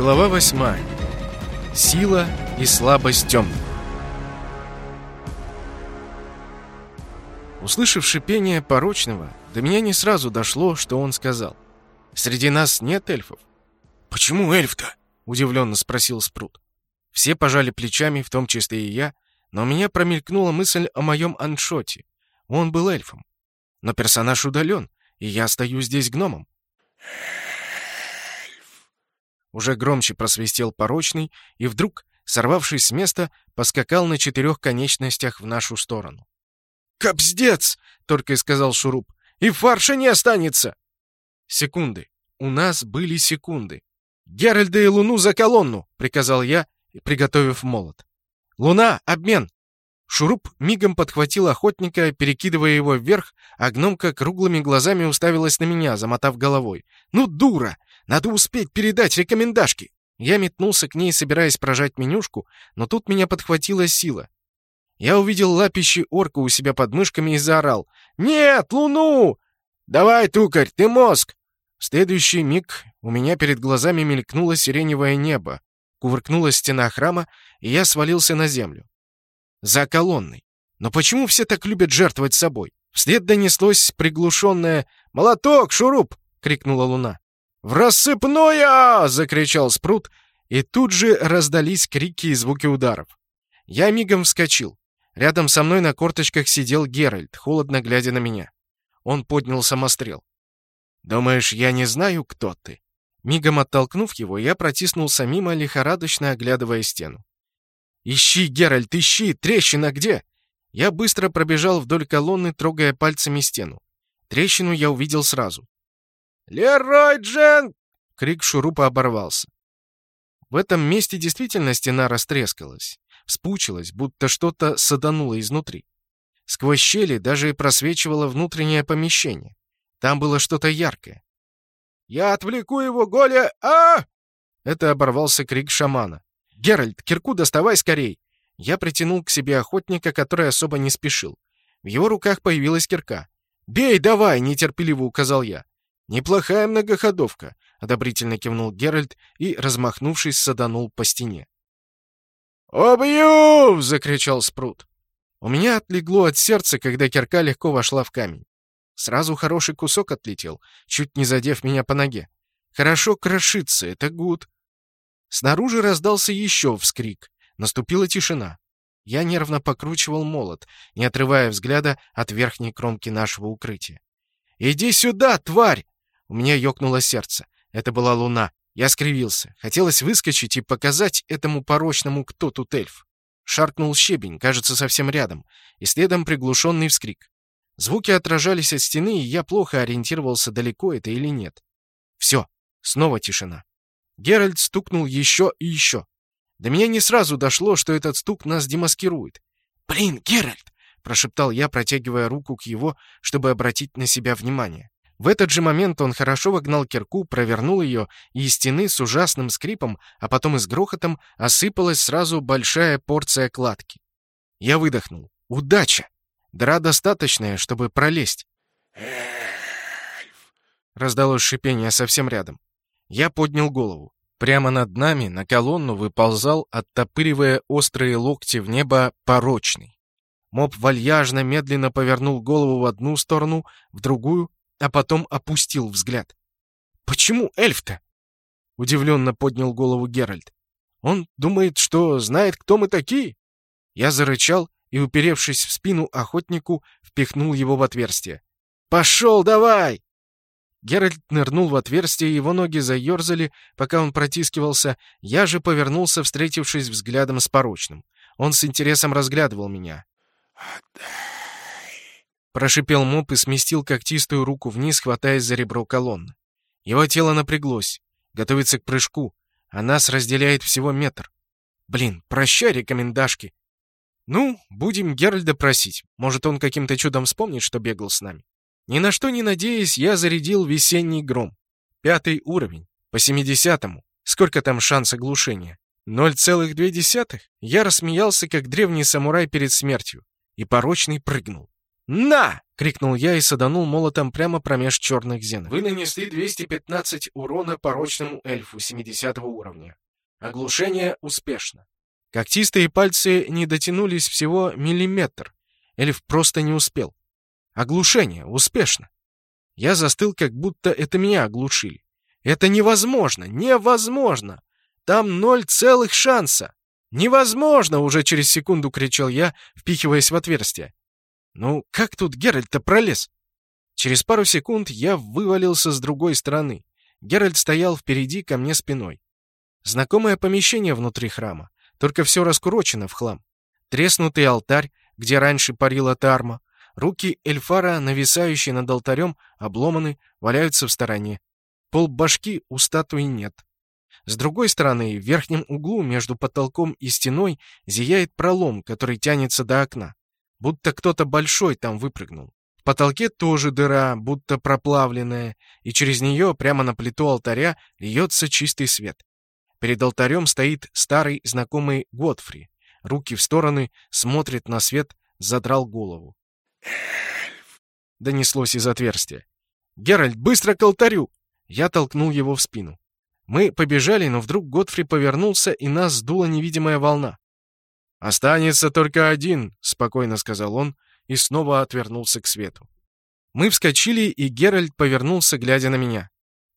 Глава восьмая. Сила и слабость темных. Услышав шипение порочного, до меня не сразу дошло, что он сказал. «Среди нас нет эльфов». «Почему эльф-то?» — удивленно спросил Спрут. Все пожали плечами, в том числе и я, но у меня промелькнула мысль о моем аншоте. Он был эльфом. Но персонаж удален, и я стою здесь гномом. Уже громче просвистел порочный, и вдруг, сорвавшись с места, поскакал на четырех конечностях в нашу сторону. «Капздец!» — только и сказал Шуруп. «И фарша не останется!» Секунды. У нас были секунды. «Геральда и Луну за колонну!» — приказал я, приготовив молот. «Луна, обмен!» Шуруп мигом подхватил охотника, перекидывая его вверх, а гномка круглыми глазами уставилась на меня, замотав головой. «Ну, дура! Надо успеть передать рекомендашки!» Я метнулся к ней, собираясь прожать менюшку, но тут меня подхватила сила. Я увидел лапищий орка у себя под мышками и заорал. «Нет, луну! Давай, тукарь, ты мозг!» В следующий миг у меня перед глазами мелькнуло сиреневое небо, кувыркнулась стена храма, и я свалился на землю за колонной. Но почему все так любят жертвовать собой? Вслед донеслось приглушенное «Молоток, шуруп!» — крикнула луна. «В рассыпное!» — закричал Спрут, и тут же раздались крики и звуки ударов. Я мигом вскочил. Рядом со мной на корточках сидел Геральт, холодно глядя на меня. Он поднял самострел. «Думаешь, я не знаю, кто ты?» Мигом оттолкнув его, я протиснулся мимо, лихорадочно оглядывая стену. «Ищи, Геральт, ищи! Трещина где?» Я быстро пробежал вдоль колонны, трогая пальцами стену. Трещину я увидел сразу. «Лерой Джен!» — крик шурупа оборвался. В этом месте действительно стена растрескалась, вспучилась, будто что-то садануло изнутри. Сквозь щели даже просвечивало внутреннее помещение. Там было что-то яркое. «Я отвлеку его, Голя! а Это оборвался крик шамана. «Геральт, кирку доставай скорей!» Я притянул к себе охотника, который особо не спешил. В его руках появилась кирка. «Бей давай!» — нетерпеливо указал я. «Неплохая многоходовка», — одобрительно кивнул Геральт и, размахнувшись, саданул по стене. «Убью!» — закричал Спрут. У меня отлегло от сердца, когда кирка легко вошла в камень. Сразу хороший кусок отлетел, чуть не задев меня по ноге. Хорошо крошится, это гуд. Снаружи раздался еще вскрик. Наступила тишина. Я нервно покручивал молот, не отрывая взгляда от верхней кромки нашего укрытия. «Иди сюда, тварь!» У меня ёкнуло сердце. Это была луна. Я скривился. Хотелось выскочить и показать этому порочному, кто тут эльф. Шаркнул щебень, кажется, совсем рядом, и следом приглушенный вскрик. Звуки отражались от стены, и я плохо ориентировался, далеко это или нет. Все, снова тишина. Геральт стукнул еще и еще. До меня не сразу дошло, что этот стук нас демаскирует. «Блин, Геральт!» — прошептал я, протягивая руку к его, чтобы обратить на себя внимание. В этот же момент он хорошо вогнал кирку, провернул ее, и из стены с ужасным скрипом, а потом и с грохотом, осыпалась сразу большая порция кладки. Я выдохнул. «Удача! Дыра достаточная, чтобы пролезть!» Раздалось шипение совсем рядом. Я поднял голову. Прямо над нами на колонну выползал, оттопыривая острые локти в небо, порочный. Моб вальяжно медленно повернул голову в одну сторону, в другую, а потом опустил взгляд. «Почему эльф-то?» — удивленно поднял голову Геральт. «Он думает, что знает, кто мы такие?» Я зарычал и, уперевшись в спину охотнику, впихнул его в отверстие. «Пошел давай!» Геральт нырнул в отверстие, его ноги заерзали, пока он протискивался. Я же повернулся, встретившись взглядом с порочным. Он с интересом разглядывал меня. «Отдай!» Прошипел моп и сместил когтистую руку вниз, хватаясь за ребро колонны. Его тело напряглось, готовится к прыжку, а нас разделяет всего метр. Блин, прощай, рекомендашки. Ну, будем Геральда просить. Может, он каким-то чудом вспомнит, что бегал с нами. Ни на что не надеясь, я зарядил весенний гром. Пятый уровень. По семидесятому. Сколько там шанс оглушения? Ноль целых две десятых? Я рассмеялся, как древний самурай перед смертью. И порочный прыгнул. «На!» — крикнул я и саданул молотом прямо промеж черных зенок. Вы нанесли 215 урона порочному эльфу 70 уровня. Оглушение успешно. Когтистые пальцы не дотянулись всего миллиметр. Эльф просто не успел. Оглушение успешно. Я застыл, как будто это меня оглушили. Это невозможно! Невозможно! Там ноль целых шанса! «Невозможно!» — уже через секунду кричал я, впихиваясь в отверстие. «Ну, как тут Геральт-то пролез?» Через пару секунд я вывалился с другой стороны. Геральт стоял впереди ко мне спиной. Знакомое помещение внутри храма, только все раскурочено в хлам. Треснутый алтарь, где раньше парила тарма, руки Эльфара, нависающие над алтарем, обломаны, валяются в стороне. Пол башки у статуи нет. С другой стороны, в верхнем углу между потолком и стеной зияет пролом, который тянется до окна. Будто кто-то большой там выпрыгнул. В потолке тоже дыра, будто проплавленная, и через нее прямо на плиту алтаря льется чистый свет. Перед алтарем стоит старый знакомый Годфри. Руки в стороны, смотрит на свет, задрал голову. Донеслось из отверстия. «Геральт, быстро к алтарю!» Я толкнул его в спину. Мы побежали, но вдруг Годфри повернулся, и нас сдула невидимая волна. «Останется только один», — спокойно сказал он, и снова отвернулся к свету. Мы вскочили, и Геральт повернулся, глядя на меня.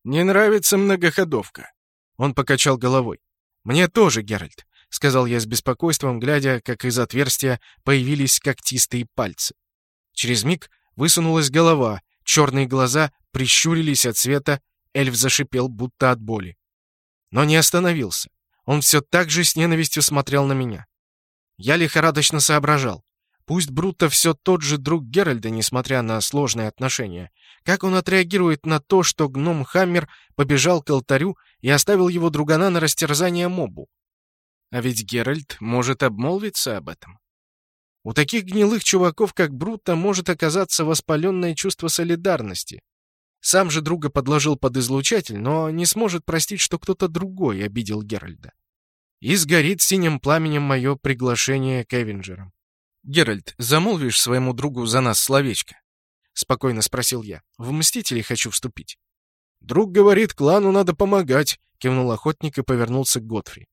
«Не нравится многоходовка». Он покачал головой. «Мне тоже, Геральт», — сказал я с беспокойством, глядя, как из отверстия появились когтистые пальцы. Через миг высунулась голова, черные глаза прищурились от света, эльф зашипел, будто от боли. Но не остановился. Он все так же с ненавистью смотрел на меня. Я лихорадочно соображал. Пусть Брутто все тот же друг Геральда, несмотря на сложные отношения. Как он отреагирует на то, что гном Хаммер побежал к алтарю и оставил его другана на растерзание мобу? А ведь Геральт может обмолвиться об этом. У таких гнилых чуваков, как Брутто, может оказаться воспаленное чувство солидарности. Сам же друга подложил под излучатель, но не сможет простить, что кто-то другой обидел Геральда. И сгорит синим пламенем мое приглашение к Эвенджерам. «Геральт, замолвишь своему другу за нас словечко?» — спокойно спросил я. «В Мстителей хочу вступить». «Друг говорит, клану надо помогать», — кивнул охотник и повернулся к Готфри.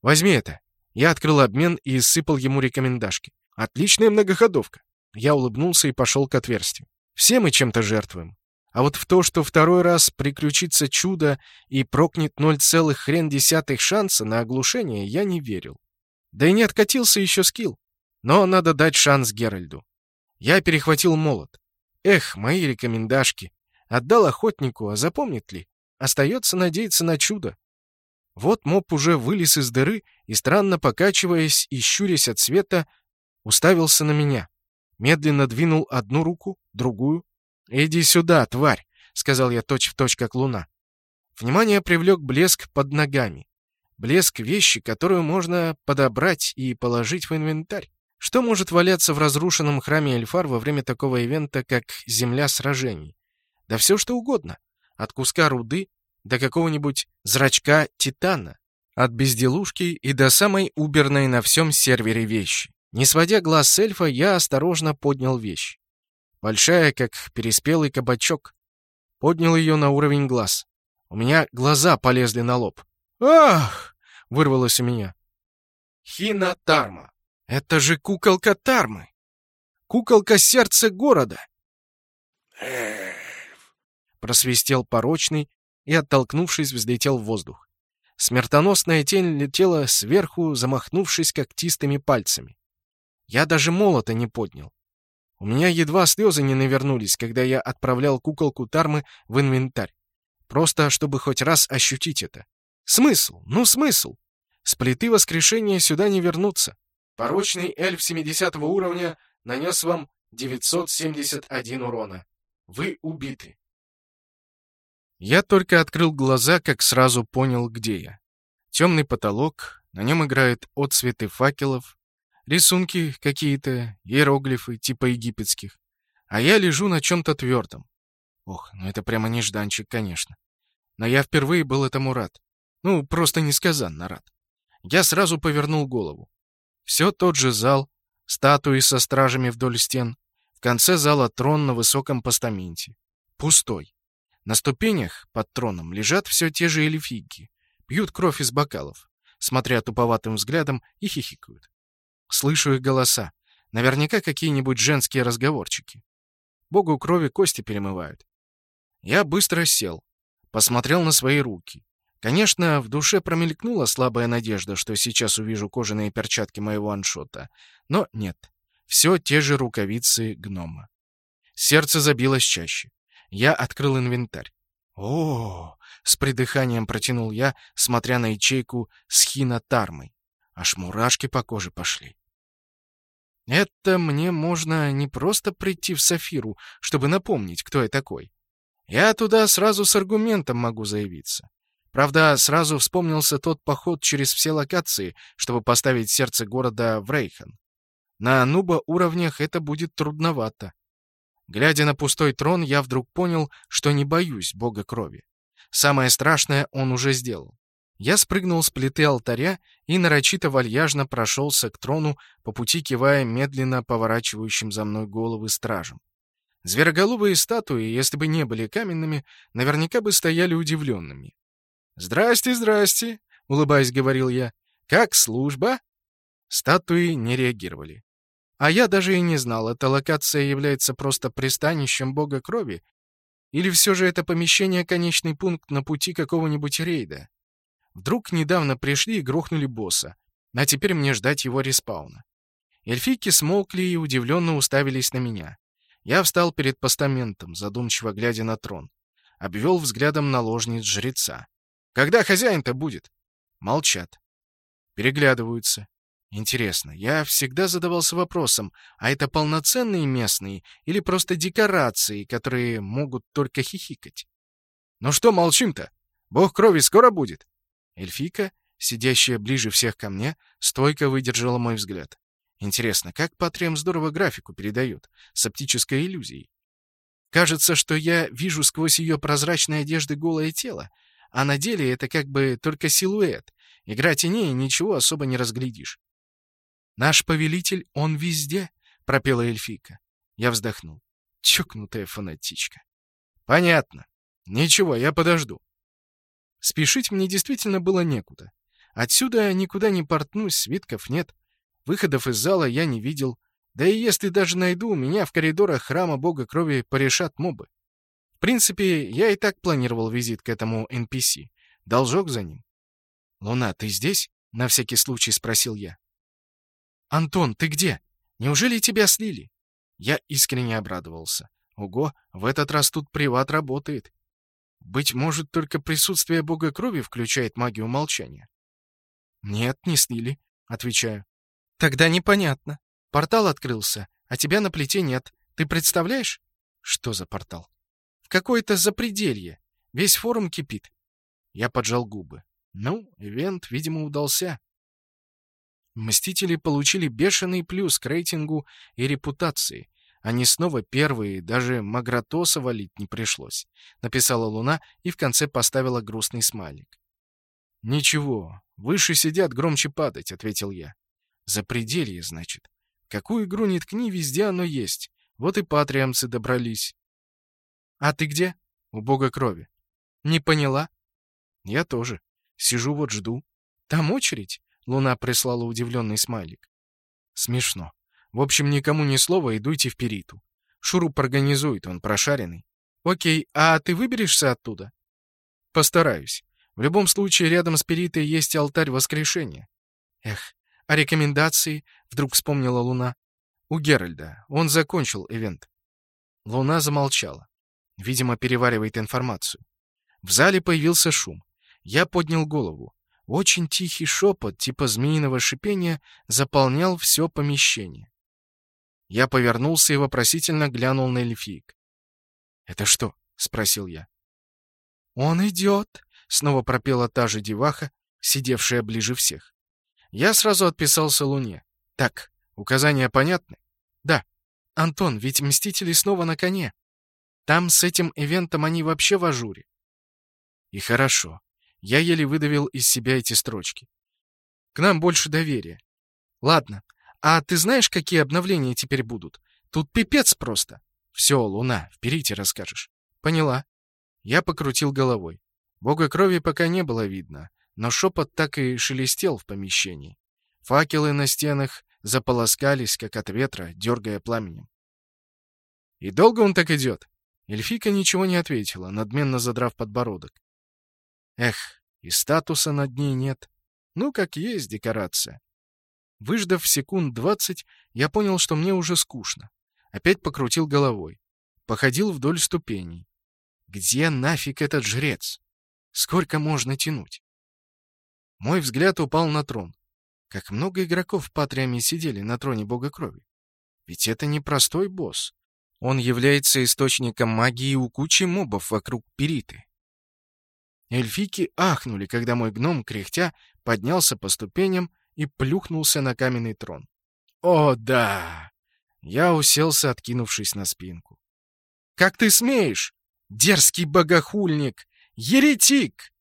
«Возьми это». Я открыл обмен и сыпал ему рекомендашки. «Отличная многоходовка». Я улыбнулся и пошел к отверстию. «Все мы чем-то жертвуем. А вот в то, что второй раз приключится чудо и прокнет ноль целых хрен десятых шанса на оглушение, я не верил. Да и не откатился еще скилл. Но надо дать шанс Геральду. Я перехватил молот. Эх, мои рекомендашки. Отдал охотнику, а запомнит ли? Остается надеяться на чудо. Вот моб уже вылез из дыры и, странно покачиваясь и щурясь от света, уставился на меня. Медленно двинул одну руку, другую, «Иди сюда, тварь!» — сказал я точь-в-точь, точь, как луна. Внимание привлек блеск под ногами. Блеск вещи, которую можно подобрать и положить в инвентарь. Что может валяться в разрушенном храме Эльфар во время такого ивента, как «Земля сражений»? Да все что угодно. От куска руды до какого-нибудь зрачка титана. От безделушки и до самой уберной на всем сервере вещи. Не сводя глаз с эльфа, я осторожно поднял вещь. Большая, как переспелый кабачок. Поднял ее на уровень глаз. У меня глаза полезли на лоб. «Ах!» — вырвалось у меня. Хина Тарма. Это же куколка Тармы. Куколка сердца города. Просвистел порочный и, оттолкнувшись, взлетел в воздух. Смертоносная тень летела сверху, замахнувшись когтистыми пальцами. Я даже молота не поднял. У меня едва слезы не навернулись, когда я отправлял куколку Тармы в инвентарь. Просто, чтобы хоть раз ощутить это. Смысл? Ну, смысл? С плиты воскрешения сюда не вернуться. Порочный эльф 70 уровня нанес вам 971 урона. Вы убиты. Я только открыл глаза, как сразу понял, где я. Темный потолок, на нем играют отсветы факелов, Рисунки какие-то, иероглифы, типа египетских. А я лежу на чем-то твердом. Ох, ну это прямо нежданчик, конечно. Но я впервые был этому рад. Ну, просто несказанно рад. Я сразу повернул голову. Все тот же зал, статуи со стражами вдоль стен. В конце зала трон на высоком постаменте. Пустой. На ступенях под троном лежат все те же эльфийки. Пьют кровь из бокалов, смотря туповатым взглядом и хихикают. Слышу их голоса. Наверняка какие-нибудь женские разговорчики. Богу крови кости перемывают. Я быстро сел. Посмотрел на свои руки. Конечно, в душе промелькнула слабая надежда, что сейчас увижу кожаные перчатки моего аншота. Но нет. Все те же рукавицы гнома. Сердце забилось чаще. Я открыл инвентарь. О, с придыханием протянул я, смотря на ячейку с хинотармой. Аж мурашки по коже пошли. Это мне можно не просто прийти в Сафиру, чтобы напомнить, кто я такой. Я туда сразу с аргументом могу заявиться. Правда, сразу вспомнился тот поход через все локации, чтобы поставить сердце города в Рейхан. На нуба уровнях это будет трудновато. Глядя на пустой трон, я вдруг понял, что не боюсь бога крови. Самое страшное он уже сделал. Я спрыгнул с плиты алтаря и нарочито вальяжно прошелся к трону, по пути кивая медленно поворачивающим за мной головы стражам. Звероголовые статуи, если бы не были каменными, наверняка бы стояли удивленными. «Здрасте, здрасте!» — улыбаясь, говорил я. «Как служба?» Статуи не реагировали. А я даже и не знал, эта локация является просто пристанищем бога крови, или все же это помещение — конечный пункт на пути какого-нибудь рейда. Вдруг недавно пришли и грохнули босса, а теперь мне ждать его респауна. Эльфийки смолкли и удивленно уставились на меня. Я встал перед постаментом, задумчиво глядя на трон. Обвел взглядом наложниц жреца. «Когда хозяин-то будет?» Молчат. Переглядываются. Интересно, я всегда задавался вопросом, а это полноценные местные или просто декорации, которые могут только хихикать? «Ну что молчим-то? Бог крови скоро будет?» Эльфика, сидящая ближе всех ко мне, стойко выдержала мой взгляд. Интересно, как Патриам здорово графику передает, с оптической иллюзией. Кажется, что я вижу сквозь ее прозрачной одежды голое тело, а на деле это как бы только силуэт. Игра теней ничего особо не разглядишь. «Наш повелитель, он везде», — пропела эльфийка. Я вздохнул. Чокнутая фанатичка. «Понятно. Ничего, я подожду». Спешить мне действительно было некуда. Отсюда никуда не портнусь, свитков нет. Выходов из зала я не видел. Да и если даже найду, меня в коридорах храма бога крови порешат мобы. В принципе, я и так планировал визит к этому NPC. Должок за ним. «Луна, ты здесь?» — на всякий случай спросил я. «Антон, ты где? Неужели тебя слили?» Я искренне обрадовался. Ого, в этот раз тут приват работает. Быть может, только присутствие бога крови включает магию молчания. «Нет, не слили», — отвечаю. «Тогда непонятно. Портал открылся, а тебя на плите нет. Ты представляешь?» «Что за портал?» «В какое-то запределье. Весь форум кипит». Я поджал губы. «Ну, ивент, видимо, удался». Мстители получили бешеный плюс к рейтингу и репутации. Они снова первые, даже Магратоса валить не пришлось. Написала Луна и в конце поставила грустный смайлик. «Ничего, выше сидят, громче падать», — ответил я. «Запределье, значит. Какую игру ни ткни, везде оно есть. Вот и патриамцы добрались». «А ты где?» «У бога крови». «Не поняла?» «Я тоже. Сижу вот жду». «Там очередь?» Луна прислала удивленный смайлик. Смешно. В общем, никому ни слова и дуйте в Периту. Шуруп организует, он прошаренный. Окей, а ты выберешься оттуда? Постараюсь. В любом случае, рядом с Перитой есть алтарь воскрешения. Эх, а рекомендации? Вдруг вспомнила Луна. У Геральда. Он закончил ивент. Луна замолчала. Видимо, переваривает информацию. В зале появился шум. Я поднял голову. Очень тихий шепот, типа змеиного шипения, заполнял все помещение. Я повернулся и вопросительно глянул на эльфиек. «Это что?» — спросил я. «Он идет!» — снова пропела та же деваха, сидевшая ближе всех. Я сразу отписался Луне. «Так, указания понятны?» «Да. Антон, ведь Мстители снова на коне. Там с этим ивентом они вообще в ажуре». «И хорошо. Я еле выдавил из себя эти строчки. К нам больше доверия. Ладно, а ты знаешь, какие обновления теперь будут? Тут пипец просто. Все, Луна, вперите расскажешь. Поняла. Я покрутил головой. Бога крови пока не было видно, но шепот так и шелестел в помещении. Факелы на стенах заполоскались, как от ветра, дергая пламенем. «И долго он так идет?» Эльфика ничего не ответила, надменно задрав подбородок. Эх, и статуса над ней нет. Ну, как есть декорация. Выждав секунд двадцать, я понял, что мне уже скучно. Опять покрутил головой. Походил вдоль ступеней. Где нафиг этот жрец? Сколько можно тянуть? Мой взгляд упал на трон. Как много игроков в Патриаме сидели на троне бога крови. Ведь это не простой босс. Он является источником магии у кучи мобов вокруг Периты. Эльфики ахнули, когда мой гном, кряхтя, поднялся по ступеням и плюхнулся на каменный трон. «О, да!» Я уселся, откинувшись на спинку. «Как ты смеешь? Дерзкий богохульник! Еретик!»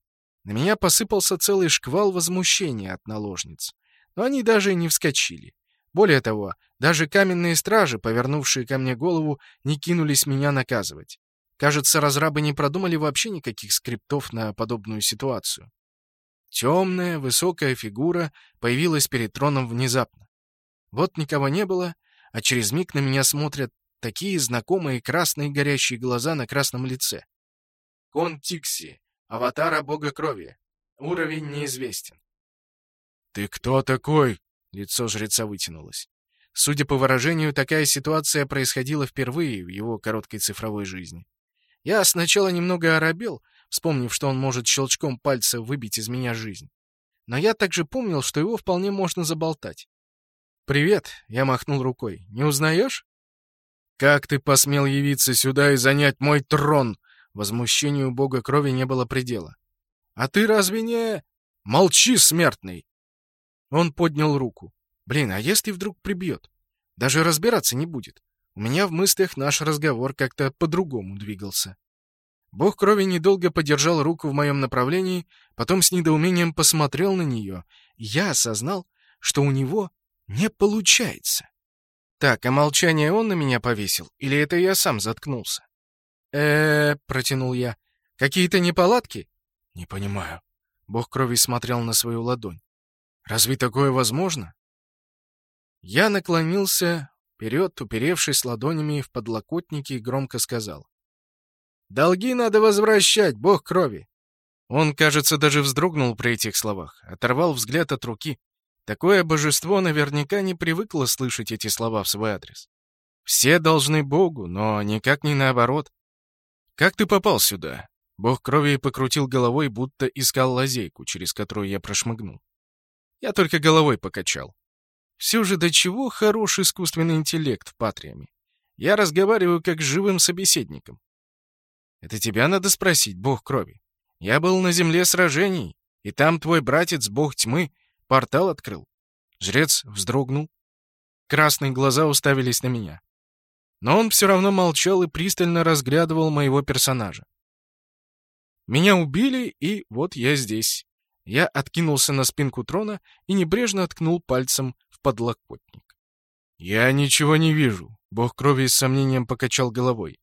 На меня посыпался целый шквал возмущения от наложниц. Но они даже не вскочили. Более того, даже каменные стражи, повернувшие ко мне голову, не кинулись меня наказывать. Кажется, разрабы не продумали вообще никаких скриптов на подобную ситуацию. Темная, высокая фигура появилась перед троном внезапно. Вот никого не было, а через миг на меня смотрят такие знакомые красные горящие глаза на красном лице. Кон Тикси, аватара бога крови. Уровень неизвестен. «Ты кто такой?» — лицо жреца вытянулось. Судя по выражению, такая ситуация происходила впервые в его короткой цифровой жизни. Я сначала немного оробел, вспомнив, что он может щелчком пальца выбить из меня жизнь. Но я также помнил, что его вполне можно заболтать. «Привет», — я махнул рукой. «Не узнаешь?» «Как ты посмел явиться сюда и занять мой трон?» Возмущению бога крови не было предела. «А ты разве не...» «Молчи, смертный!» Он поднял руку. «Блин, а если вдруг прибьет? Даже разбираться не будет. У меня в мыслях наш разговор как-то по-другому двигался». Бог крови недолго подержал руку в моем направлении, потом с недоумением посмотрел на нее, я осознал, что у него не получается. Так, а молчание он на меня повесил, или это я сам заткнулся? -э протянул я. «Какие-то неполадки?» «Не понимаю». Бог крови смотрел на свою ладонь. «Разве такое возможно?» Я наклонился вперед, уперевшись ладонями в подлокотники, и громко сказал. «Долги надо возвращать, бог крови!» Он, кажется, даже вздрогнул при этих словах, оторвал взгляд от руки, Такое божество наверняка не привыкло слышать эти слова в свой адрес. Все должны Богу, но никак не наоборот. «Как ты попал сюда?» Бог крови покрутил головой, будто искал лазейку, через которую я прошмыгнул. Я только головой покачал. Все же до чего хорош искусственный интеллект в Патриаме. Я разговариваю как с живым собеседником. Это тебя надо спросить, бог крови. Я был на земле сражений, и там твой братец, бог тьмы, Портал открыл. Жрец вздрогнул. Красные глаза уставились на меня. Но он все равно молчал и пристально разглядывал моего персонажа. Меня убили, и вот я здесь. Я откинулся на спинку трона и небрежно ткнул пальцем в подлокотник. «Я ничего не вижу», — бог крови с сомнением покачал головой.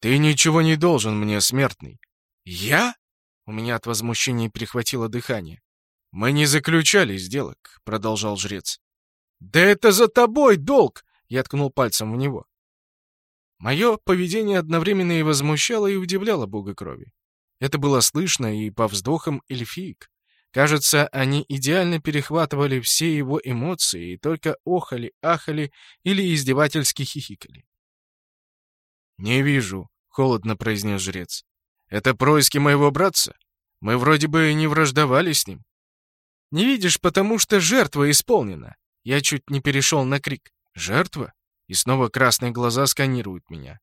«Ты ничего не должен мне, смертный». «Я?» — у меня от возмущения перехватило дыхание. «Мы не заключали сделок», — продолжал жрец. «Да это за тобой долг!» — я ткнул пальцем в него. Мое поведение одновременно и возмущало, и удивляло бога крови. Это было слышно и по вздохам эльфиек. Кажется, они идеально перехватывали все его эмоции и только охали, ахали или издевательски хихикали. «Не вижу», — холодно произнес жрец. «Это происки моего братца? Мы вроде бы не враждовали с ним». Не видишь, потому что жертва исполнена. Я чуть не перешел на крик. Жертва? И снова красные глаза сканируют меня.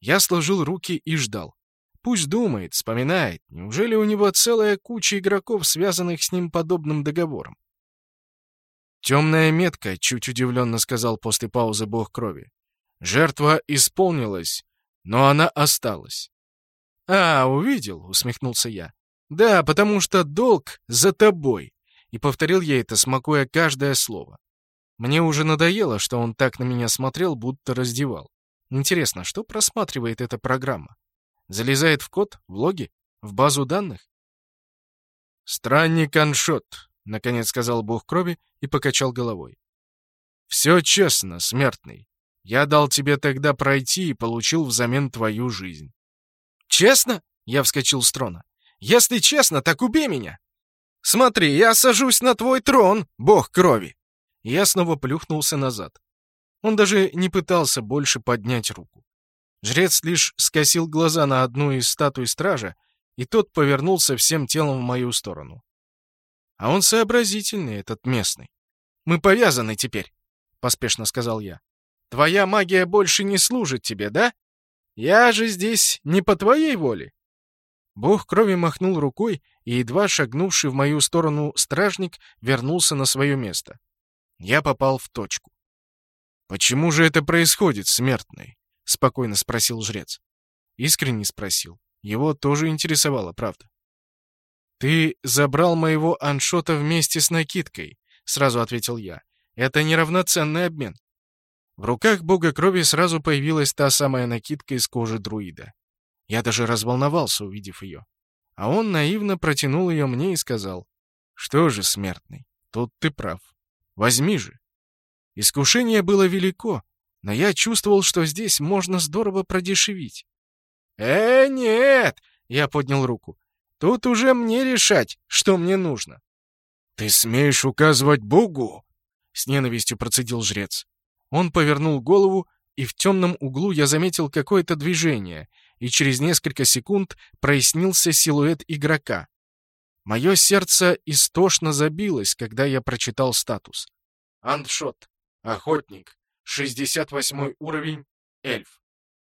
Я сложил руки и ждал. Пусть думает, вспоминает. Неужели у него целая куча игроков, связанных с ним подобным договором? «Темная метка», — чуть удивленно сказал после паузы бог крови. «Жертва исполнилась, но она осталась». «А, увидел», — усмехнулся я. «Да, потому что долг за тобой и повторил ей это, смакуя каждое слово. Мне уже надоело, что он так на меня смотрел, будто раздевал. Интересно, что просматривает эта программа? Залезает в код, в логи, в базу данных? «Странник Аншот», — наконец сказал бог крови и покачал головой. «Все честно, смертный. Я дал тебе тогда пройти и получил взамен твою жизнь». «Честно?» — я вскочил с трона. «Если честно, так убей меня!» «Смотри, я сажусь на твой трон, бог крови!» Я снова плюхнулся назад. Он даже не пытался больше поднять руку. Жрец лишь скосил глаза на одну из статуй стража, и тот повернулся всем телом в мою сторону. А он сообразительный, этот местный. «Мы повязаны теперь», — поспешно сказал я. «Твоя магия больше не служит тебе, да? Я же здесь не по твоей воле». Бог крови махнул рукой, и едва шагнувший в мою сторону стражник вернулся на свое место. Я попал в точку. «Почему же это происходит, смертный?» — спокойно спросил жрец. Искренне спросил. Его тоже интересовало, правда. «Ты забрал моего аншота вместе с накидкой», — сразу ответил я. «Это неравноценный обмен». В руках бога крови сразу появилась та самая накидка из кожи друида. Я даже разволновался, увидев ее. А он наивно протянул ее мне и сказал, «Что же, смертный, тут ты прав. Возьми же». Искушение было велико, но я чувствовал, что здесь можно здорово продешевить. «Э, нет!» — я поднял руку. «Тут уже мне решать, что мне нужно». «Ты смеешь указывать Богу?» — с ненавистью процедил жрец. Он повернул голову, и в темном углу я заметил какое-то движение, и через несколько секунд прояснился силуэт игрока. Мое сердце истошно забилось, когда я прочитал статус. Андшот. Охотник. 68 уровень. Эльф.